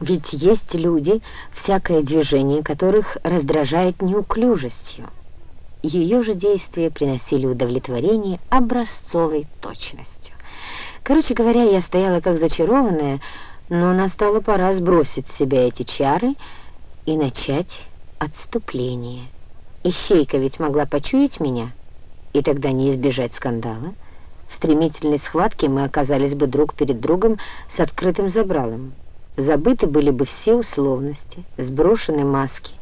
Ведь есть люди, всякое движение которых раздражает неуклюжестью. Ее же действия приносили удовлетворение образцовой точностью. Короче говоря, я стояла как зачарованная, но настала пора сбросить с себя эти чары и начать отступление. Ищейка ведь могла почуять меня, и тогда не избежать скандала. В стремительной схватке мы оказались бы друг перед другом с открытым забралом. Забыты были бы все условности, сброшены маски.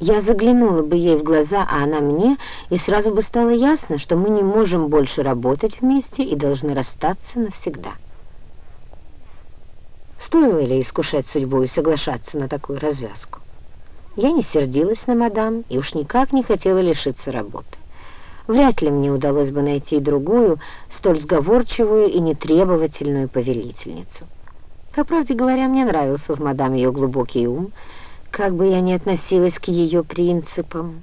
Я заглянула бы ей в глаза, а она мне, и сразу бы стало ясно, что мы не можем больше работать вместе и должны расстаться навсегда. Стоило ли искушать судьбу и соглашаться на такую развязку? Я не сердилась на мадам и уж никак не хотела лишиться работы. Вряд ли мне удалось бы найти другую, столь сговорчивую и нетребовательную повелительницу. По правде говоря, мне нравился в мадам ее глубокий ум, как бы я ни относилась к ее принципам.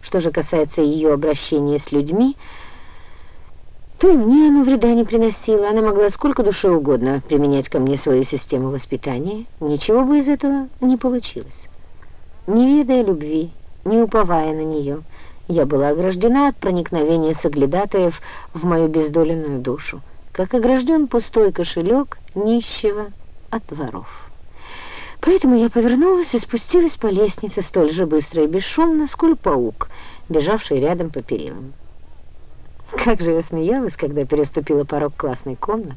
Что же касается ее обращения с людьми, то мне оно вреда не приносило. Она могла сколько душе угодно применять ко мне свою систему воспитания. Ничего бы из этого не получилось. Не ведая любви, не уповая на нее, я была ограждена от проникновения соглядатаев в мою бездоленную душу как огражден пустой кошелек нищего от воров. Поэтому я повернулась и спустилась по лестнице столь же быстро и бесшумно, сколь паук, бежавший рядом по перилам. Как же я смеялась, когда переступила порог классной комнаты.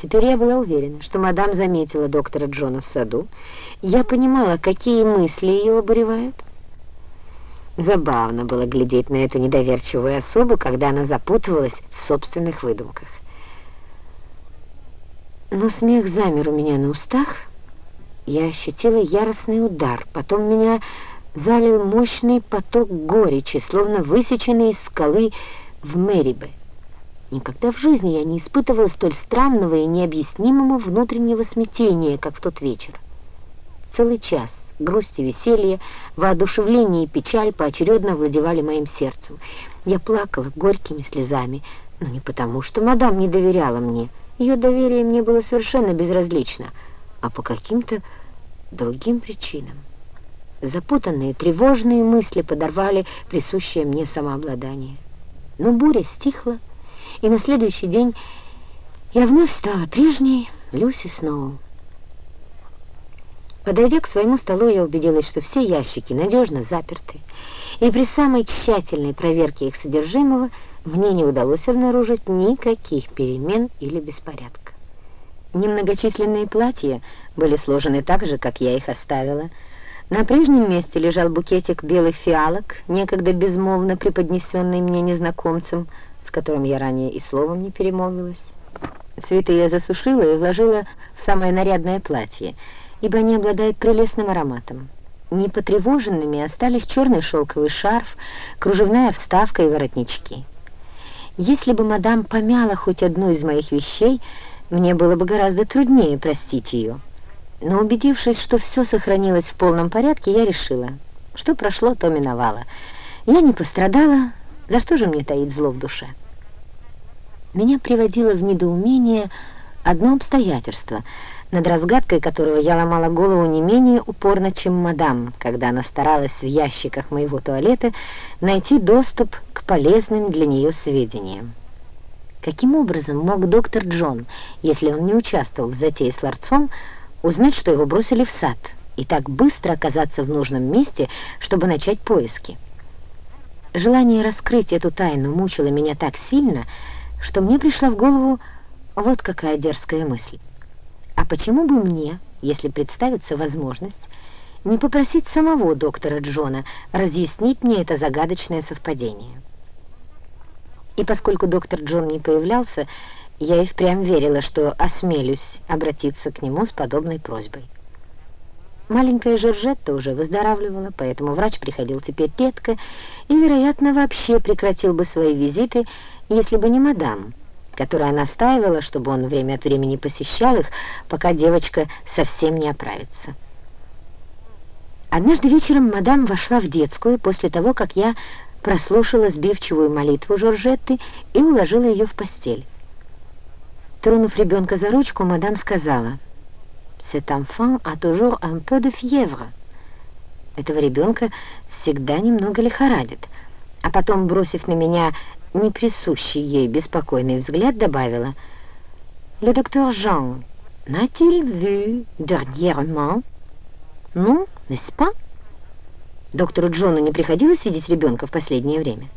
Теперь я была уверена, что мадам заметила доктора Джона в саду. Я понимала, какие мысли ее обуревают. Забавно было глядеть на эту недоверчивую особу, когда она запутывалась в собственных выдумках. Но смех замер у меня на устах. Я ощутила яростный удар. Потом меня залил мощный поток горечи, словно высеченный из скалы в Мэрибе. Никогда в жизни я не испытывала столь странного и необъяснимого внутреннего смятения, как в тот вечер. Целый час грусть и веселье, воодушевление и печаль поочередно владевали моим сердцем. Я плакала горькими слезами, но не потому, что мадам не доверяла мне — ее доверие мне было совершенно безразлично, а по каким-то другим причинам. Запутанные, тревожные мысли подорвали присущее мне самообладание. Но буря стихла, и на следующий день я вновь стала прежней Люси Сноу. Подойдя к своему столу, я убедилась, что все ящики надежно заперты, и при самой тщательной проверке их содержимого мне не удалось обнаружить никаких перемен или беспорядка. Немногочисленные платья были сложены так же, как я их оставила. На прежнем месте лежал букетик белых фиалок, некогда безмолвно преподнесенный мне незнакомцем, с которым я ранее и словом не перемолвилась. Цветы я засушила и вложила в самое нарядное платье, ибо они обладают прелестным ароматом. Непотревоженными остались черный шелковый шарф, кружевная вставка и воротнички. Если бы мадам помяла хоть одну из моих вещей, мне было бы гораздо труднее простить ее. Но убедившись, что все сохранилось в полном порядке, я решила, что прошло, то миновало. Я не пострадала, за что же мне таить зло в душе? Меня приводило в недоумение одно обстоятельство — над разгадкой которого я ломала голову не менее упорно, чем мадам, когда она старалась в ящиках моего туалета найти доступ к полезным для нее сведениям. Каким образом мог доктор Джон, если он не участвовал в затее с ларцом, узнать, что его бросили в сад, и так быстро оказаться в нужном месте, чтобы начать поиски? Желание раскрыть эту тайну мучило меня так сильно, что мне пришла в голову вот какая дерзкая мысль. А почему бы мне, если представится возможность, не попросить самого доктора Джона разъяснить мне это загадочное совпадение? И поскольку доктор Джон не появлялся, я и впрямь верила, что осмелюсь обратиться к нему с подобной просьбой. Маленькая Жоржетта уже выздоравливала, поэтому врач приходил теперь редко и, вероятно, вообще прекратил бы свои визиты, если бы не мадам, которая настаивала, чтобы он время от времени посещал их, пока девочка совсем не оправится. Однажды вечером мадам вошла в детскую после того, как я прослушала сбивчивую молитву Жоржетты и уложила ее в постель. Тронув ребенка за ручку, мадам сказала, Cet enfant a toujours un peu de fièvre. Этого ребенка всегда немного лихорадит. А потом, бросив на меня неприсущий ей беспокойный взгляд, добавила, «Le docteur Jean n'a-t-il vu dernièrement?» «Ну, n'est-ce pas?» Доктору Джону не приходилось видеть ребенка в последнее время?